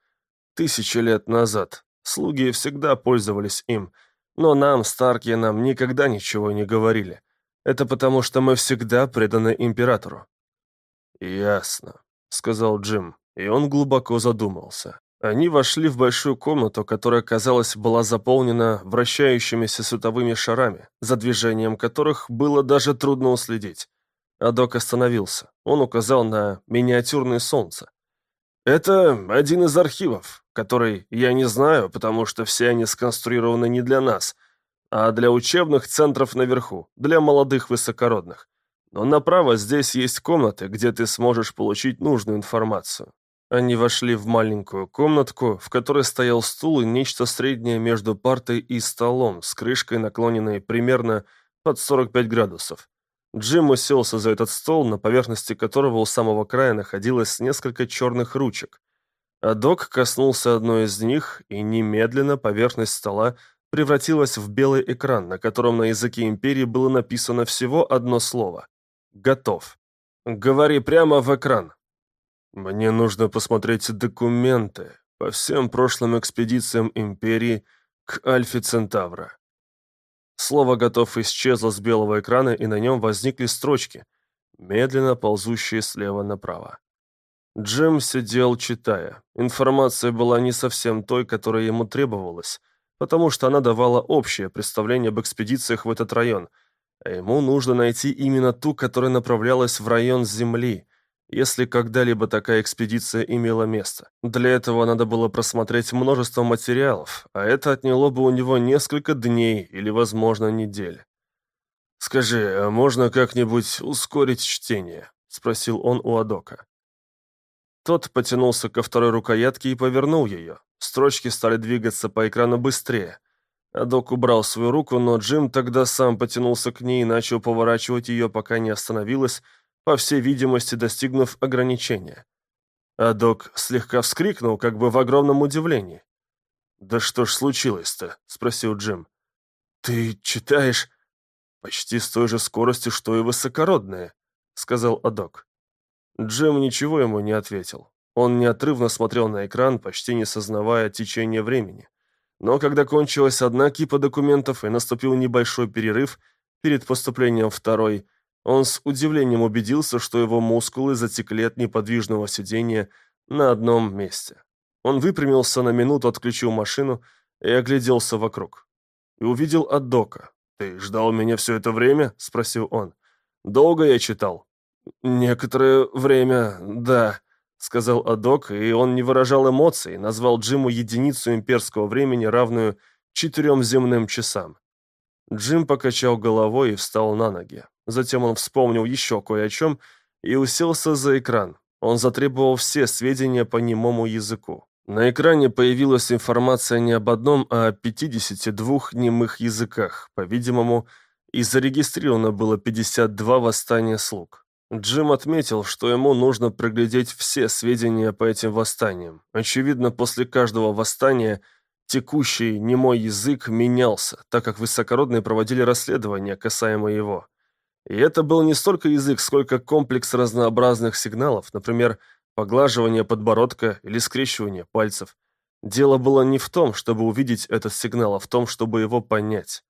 тысячи лет назад. Слуги всегда пользовались им, но нам, Старкинам, никогда ничего не говорили. Это потому, что мы всегда преданы императору». «Ясно», — сказал Джим, и он глубоко задумался. Они вошли в большую комнату, которая, казалось, была заполнена вращающимися световыми шарами, за движением которых было даже трудно уследить. Адок остановился. Он указал на миниатюрное солнце. «Это один из архивов, который я не знаю, потому что все они сконструированы не для нас, а для учебных центров наверху, для молодых высокородных. Но направо здесь есть комнаты, где ты сможешь получить нужную информацию. Они вошли в маленькую комнатку, в которой стоял стул и нечто среднее между партой и столом, с крышкой, наклоненной примерно под 45 градусов. Джим уселся за этот стол, на поверхности которого у самого края находилось несколько черных ручек. А док коснулся одной из них, и немедленно поверхность стола превратилась в белый экран, на котором на языке империи было написано всего одно слово «Готов». «Говори прямо в экран». «Мне нужно посмотреть документы по всем прошлым экспедициям империи к Альфе Центавра». Слово «готов» исчезло с белого экрана, и на нем возникли строчки, медленно ползущие слева направо. Джим сидел, читая. Информация была не совсем той, которая ему требовалась, потому что она давала общее представление об экспедициях в этот район, а ему нужно найти именно ту, которая направлялась в район Земли, если когда-либо такая экспедиция имела место. Для этого надо было просмотреть множество материалов, а это отняло бы у него несколько дней или, возможно, недель. «Скажи, а можно как-нибудь ускорить чтение?» — спросил он у Адока. Тот потянулся ко второй рукоятке и повернул ее. Строчки стали двигаться по экрану быстрее. Адок убрал свою руку, но Джим тогда сам потянулся к ней и начал поворачивать ее, пока не остановилась, по всей видимости, достигнув ограничения. Адок слегка вскрикнул, как бы в огромном удивлении. «Да что ж случилось-то?» — спросил Джим. «Ты читаешь почти с той же скоростью, что и высокородные», — сказал Адок. Джим ничего ему не ответил. Он неотрывно смотрел на экран, почти не сознавая течение времени. Но когда кончилась одна кипа документов и наступил небольшой перерыв перед поступлением второй, он с удивлением убедился, что его мускулы затекли от неподвижного сидения на одном месте. Он выпрямился на минуту, отключил машину и огляделся вокруг. И увидел Аддока. «Ты ждал меня все это время?» — спросил он. «Долго я читал?» «Некоторое время, да», — сказал Адок, и он не выражал эмоций, назвал Джиму единицу имперского времени, равную четырем земным часам. Джим покачал головой и встал на ноги. Затем он вспомнил еще кое о чем и уселся за экран. Он затребовал все сведения по немому языку. На экране появилась информация не об одном, а о 52 немых языках. По-видимому, и зарегистрировано было 52 восстания слуг. Джим отметил, что ему нужно проглядеть все сведения по этим восстаниям. Очевидно, после каждого восстания текущий немой язык менялся, так как высокородные проводили расследования касаемо его. И это был не столько язык, сколько комплекс разнообразных сигналов, например, поглаживание подбородка или скрещивание пальцев. Дело было не в том, чтобы увидеть этот сигнал, а в том, чтобы его понять.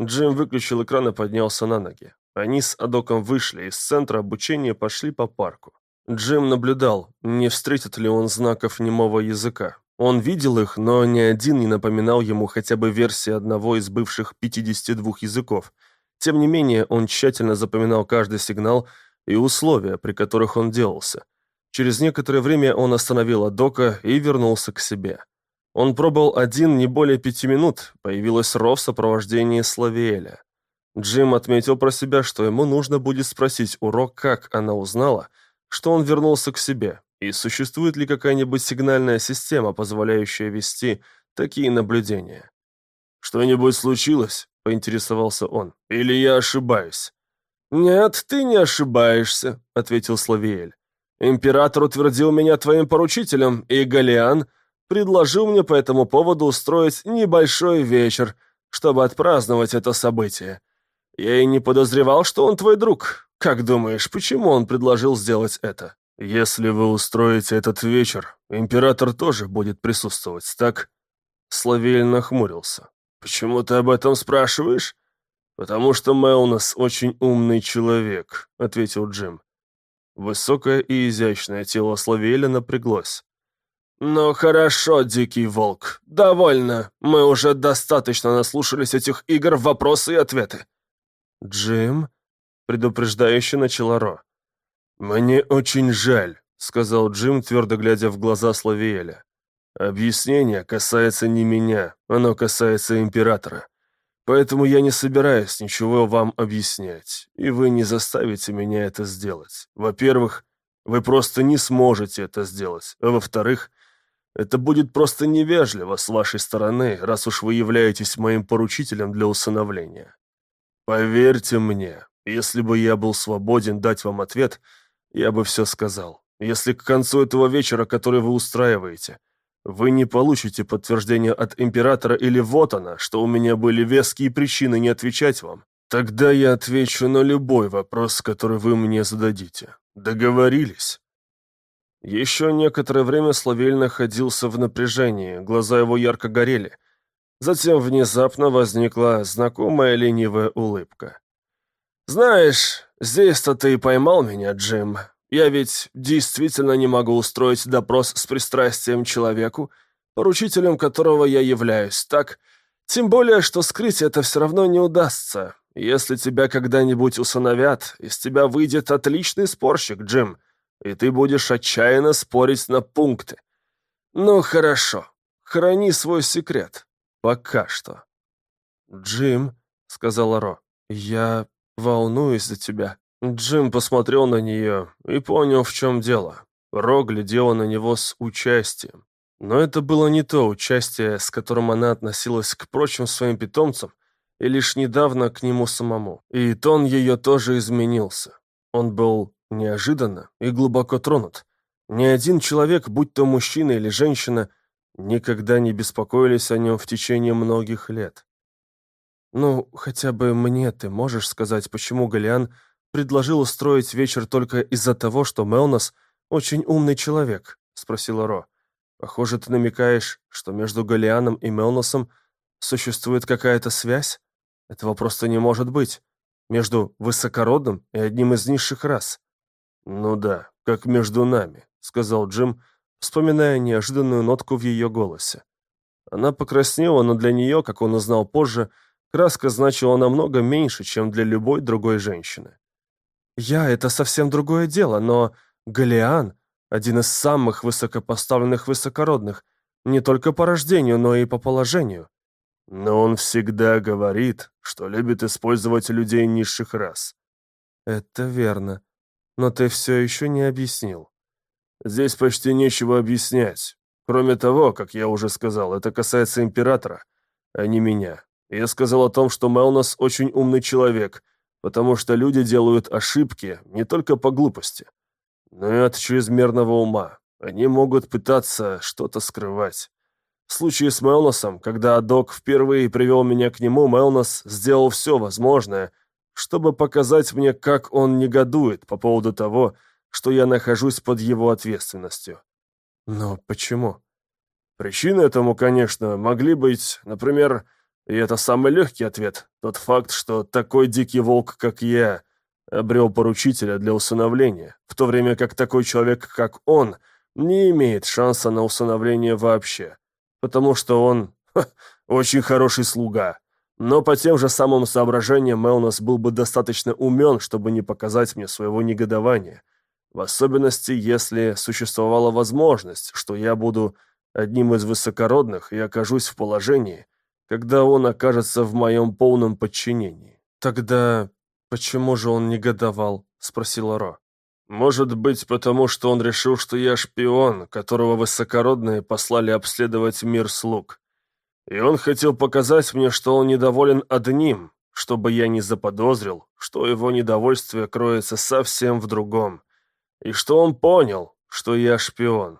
Джим выключил экран и поднялся на ноги. Они с Адоком вышли из центра обучения пошли по парку. Джим наблюдал, не встретит ли он знаков немого языка. Он видел их, но ни один не напоминал ему хотя бы версии одного из бывших 52 языков. Тем не менее, он тщательно запоминал каждый сигнал и условия, при которых он делался. Через некоторое время он остановил Адока и вернулся к себе. Он пробыл один не более пяти минут, появилась Ро в сопровождении Славиэля. Джим отметил про себя, что ему нужно будет спросить у Ро, как она узнала, что он вернулся к себе, и существует ли какая-нибудь сигнальная система, позволяющая вести такие наблюдения. «Что-нибудь случилось?» — поинтересовался он. «Или я ошибаюсь?» «Нет, ты не ошибаешься», — ответил Славиэль. «Император утвердил меня твоим поручителем, и Галиан предложил мне по этому поводу устроить небольшой вечер, чтобы отпраздновать это событие. Я и не подозревал, что он твой друг. Как думаешь, почему он предложил сделать это? Если вы устроите этот вечер, император тоже будет присутствовать, так?» Славель нахмурился. «Почему ты об этом спрашиваешь?» «Потому что Мелнос очень умный человек», — ответил Джим. Высокое и изящное тело Славеля напряглось. «Ну хорошо, дикий волк, довольно. Мы уже достаточно наслушались этих игр вопросы и ответы. «Джим?» — предупреждающе начала Ро. «Мне очень жаль», — сказал Джим, твердо глядя в глаза Славиэля. «Объяснение касается не меня, оно касается императора. Поэтому я не собираюсь ничего вам объяснять, и вы не заставите меня это сделать. Во-первых, вы просто не сможете это сделать, а во-вторых, это будет просто невежливо с вашей стороны, раз уж вы являетесь моим поручителем для усыновления. Поверьте мне, если бы я был свободен дать вам ответ, я бы все сказал. Если к концу этого вечера, который вы устраиваете, вы не получите подтверждение от императора или вот она, что у меня были веские причины не отвечать вам, тогда я отвечу на любой вопрос, который вы мне зададите. Договорились?» Еще некоторое время Славель находился в напряжении, глаза его ярко горели. Затем внезапно возникла знакомая ленивая улыбка. «Знаешь, здесь-то ты и поймал меня, Джим. Я ведь действительно не могу устроить допрос с пристрастием человеку, поручителем которого я являюсь, так? Тем более, что скрыть это все равно не удастся. Если тебя когда-нибудь усыновят, из тебя выйдет отличный спорщик, Джим, и ты будешь отчаянно спорить на пункты. Ну, хорошо, храни свой секрет. Пока что. «Джим», — сказала Ро, — «я волнуюсь за тебя». Джим посмотрел на нее и понял, в чем дело. Ро глядела на него с участием. Но это было не то участие, с которым она относилась к прочим своим питомцам, и лишь недавно к нему самому. И тон ее тоже изменился. Он был неожиданно и глубоко тронут. Ни один человек, будь то мужчина или женщина, никогда не беспокоились о нем в течение многих лет. «Ну, хотя бы мне ты можешь сказать, почему Галиан предложил устроить вечер только из-за того, что Мелнос очень умный человек?» — спросила Ро. Похоже, ты намекаешь, что между Галианом и Мелносом существует какая-то связь? Этого просто не может быть. Между высокородным и одним из низших рас. Ну да, как между нами, сказал Джим, вспоминая неожиданную нотку в ее голосе. Она покраснела, но для нее, как он узнал позже, краска значила намного меньше, чем для любой другой женщины. «Я — это совсем другое дело, но Галиан один из самых высокопоставленных высокородных, не только по рождению, но и по положению. Но он всегда говорит, что любит использовать людей низших рас. Это верно. Но ты все еще не объяснил. Здесь почти нечего объяснять. Кроме того, как я уже сказал, это касается императора, а не меня. Я сказал о том, что Мелнос очень умный человек, потому что люди делают ошибки не только по глупости но и от чрезмерного ума. Они могут пытаться что-то скрывать. В случае с Мелносом, когда Док впервые привел меня к нему, Мелнос сделал все возможное, чтобы показать мне, как он негодует по поводу того, что я нахожусь под его ответственностью. Но почему? Причины этому, конечно, могли быть, например, и это самый легкий ответ, тот факт, что такой дикий волк, как я, обрел поручителя для усыновления, в то время как такой человек, как он, не имеет шанса на усыновление вообще, потому что он ха, очень хороший слуга. Но по тем же самым соображениям Мелнос был бы достаточно умен, чтобы не показать мне своего негодования, в особенности, если существовала возможность, что я буду одним из высокородных и окажусь в положении, когда он окажется в моем полном подчинении. Тогда «Почему же он негодовал?» — спросила Ро. «Может быть, потому что он решил, что я шпион, которого высокородные послали обследовать мир слуг. И он хотел показать мне, что он недоволен одним, чтобы я не заподозрил, что его недовольствие кроется совсем в другом, и что он понял, что я шпион».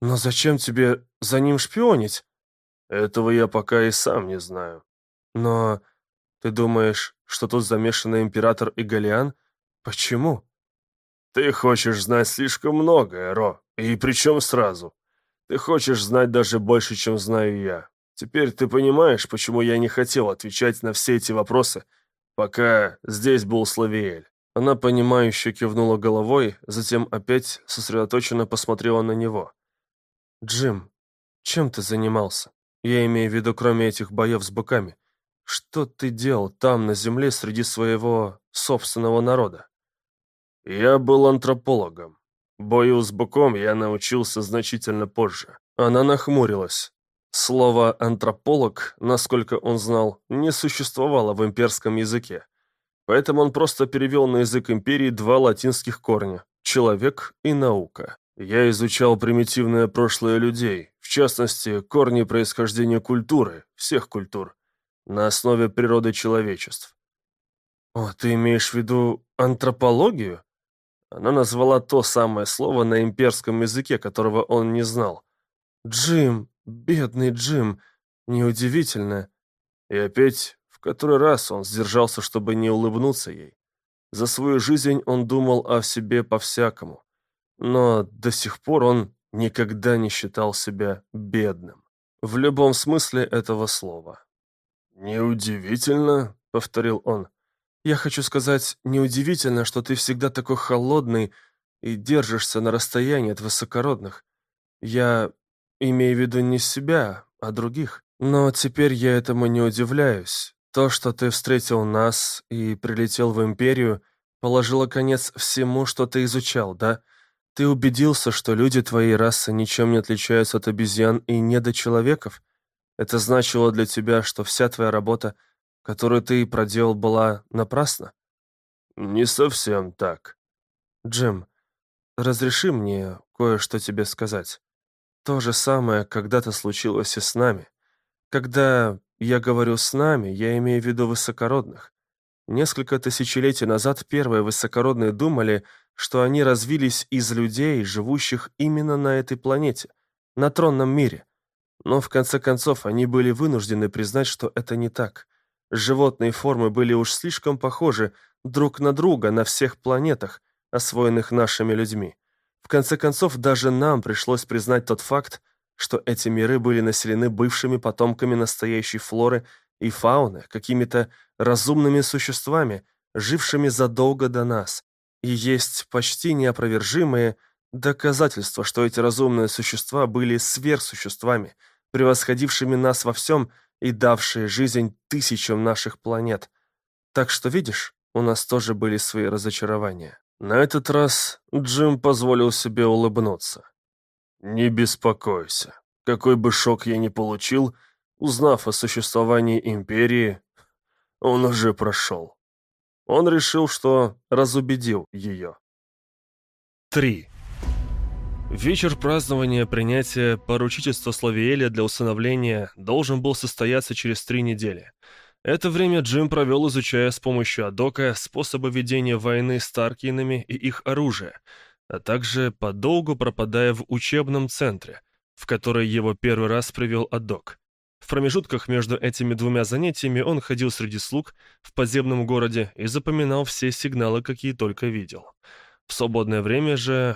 «Но зачем тебе за ним шпионить?» «Этого я пока и сам не знаю». «Но ты думаешь, что тут замешаны император и Галиан? Почему? Ты хочешь знать слишком многое, Ро, и причем сразу. Ты хочешь знать даже больше, чем знаю я. Теперь ты понимаешь, почему я не хотел отвечать на все эти вопросы, пока здесь был Славиэль. Она, понимающе кивнула головой, затем опять сосредоточенно посмотрела на него. «Джим, чем ты занимался? Я имею в виду, кроме этих боев с быками. Что ты делал там, на земле, среди своего собственного народа? Я был антропологом. Бою с быком я научился значительно позже. Она нахмурилась. Слово «антрополог», насколько он знал, не существовало в имперском языке. Поэтому он просто перевел на язык империи два латинских корня – «человек» и «наука». Я изучал примитивное прошлое людей, в частности, корни происхождения культуры, всех культур на основе природы человечеств. «О, ты имеешь в виду антропологию?» Она назвала то самое слово на имперском языке, которого он не знал. «Джим, бедный Джим, неудивительно». И опять который раз он сдержался, чтобы не улыбнуться ей. За свою жизнь он думал о себе по-всякому. Но до сих пор он никогда не считал себя бедным. В любом смысле этого слова. «Неудивительно», — повторил он. «Я хочу сказать, неудивительно, что ты всегда такой холодный и держишься на расстоянии от высокородных. Я имею в виду не себя, а других. Но теперь я этому не удивляюсь. То, что ты встретил нас и прилетел в Империю, положило конец всему, что ты изучал, да? Ты убедился, что люди твоей расы ничем не отличаются от обезьян и недочеловеков? Это значило для тебя, что вся твоя работа, которую ты проделал, была напрасна? Не совсем так. Джим, разреши мне кое-что тебе сказать. То же самое когда-то случилось и с нами. Когда я говорю «с нами», я имею в виду высокородных. Несколько тысячелетий назад первые высокородные думали, что они развились из людей, живущих именно на этой планете, на тронном мире. Но в конце концов они были вынуждены признать, что это не так. Животные формы были уж слишком похожи друг на друга на всех планетах, освоенных нашими людьми. В конце концов, даже нам пришлось признать тот факт, что эти миры были населены бывшими потомками настоящей флоры и фауны, какими-то разумными существами, жившими задолго до нас. И есть почти неопровержимые доказательства, что эти разумные существа были сверхсуществами, превосходившими нас во всем и давшие жизнь тысячам наших планет. Так что, видишь, у нас тоже были свои разочарования. На этот раз Джим позволил себе улыбнуться. «Не беспокойся. Какой бы шок я ни получил, узнав о существовании Империи, он уже прошел». Он решил, что разубедил ее. 3. Вечер празднования принятия поручительства Славиэля для усыновления должен был состояться через три недели. Это время Джим провел, изучая с помощью Адока способы ведения войны с Таркинами и их оружие, а также подолгу пропадая в учебном центре, в который его первый раз привел Адок. В промежутках между этими двумя занятиями он ходил среди слуг в подземном городе и запоминал все сигналы, какие только видел. В свободное время же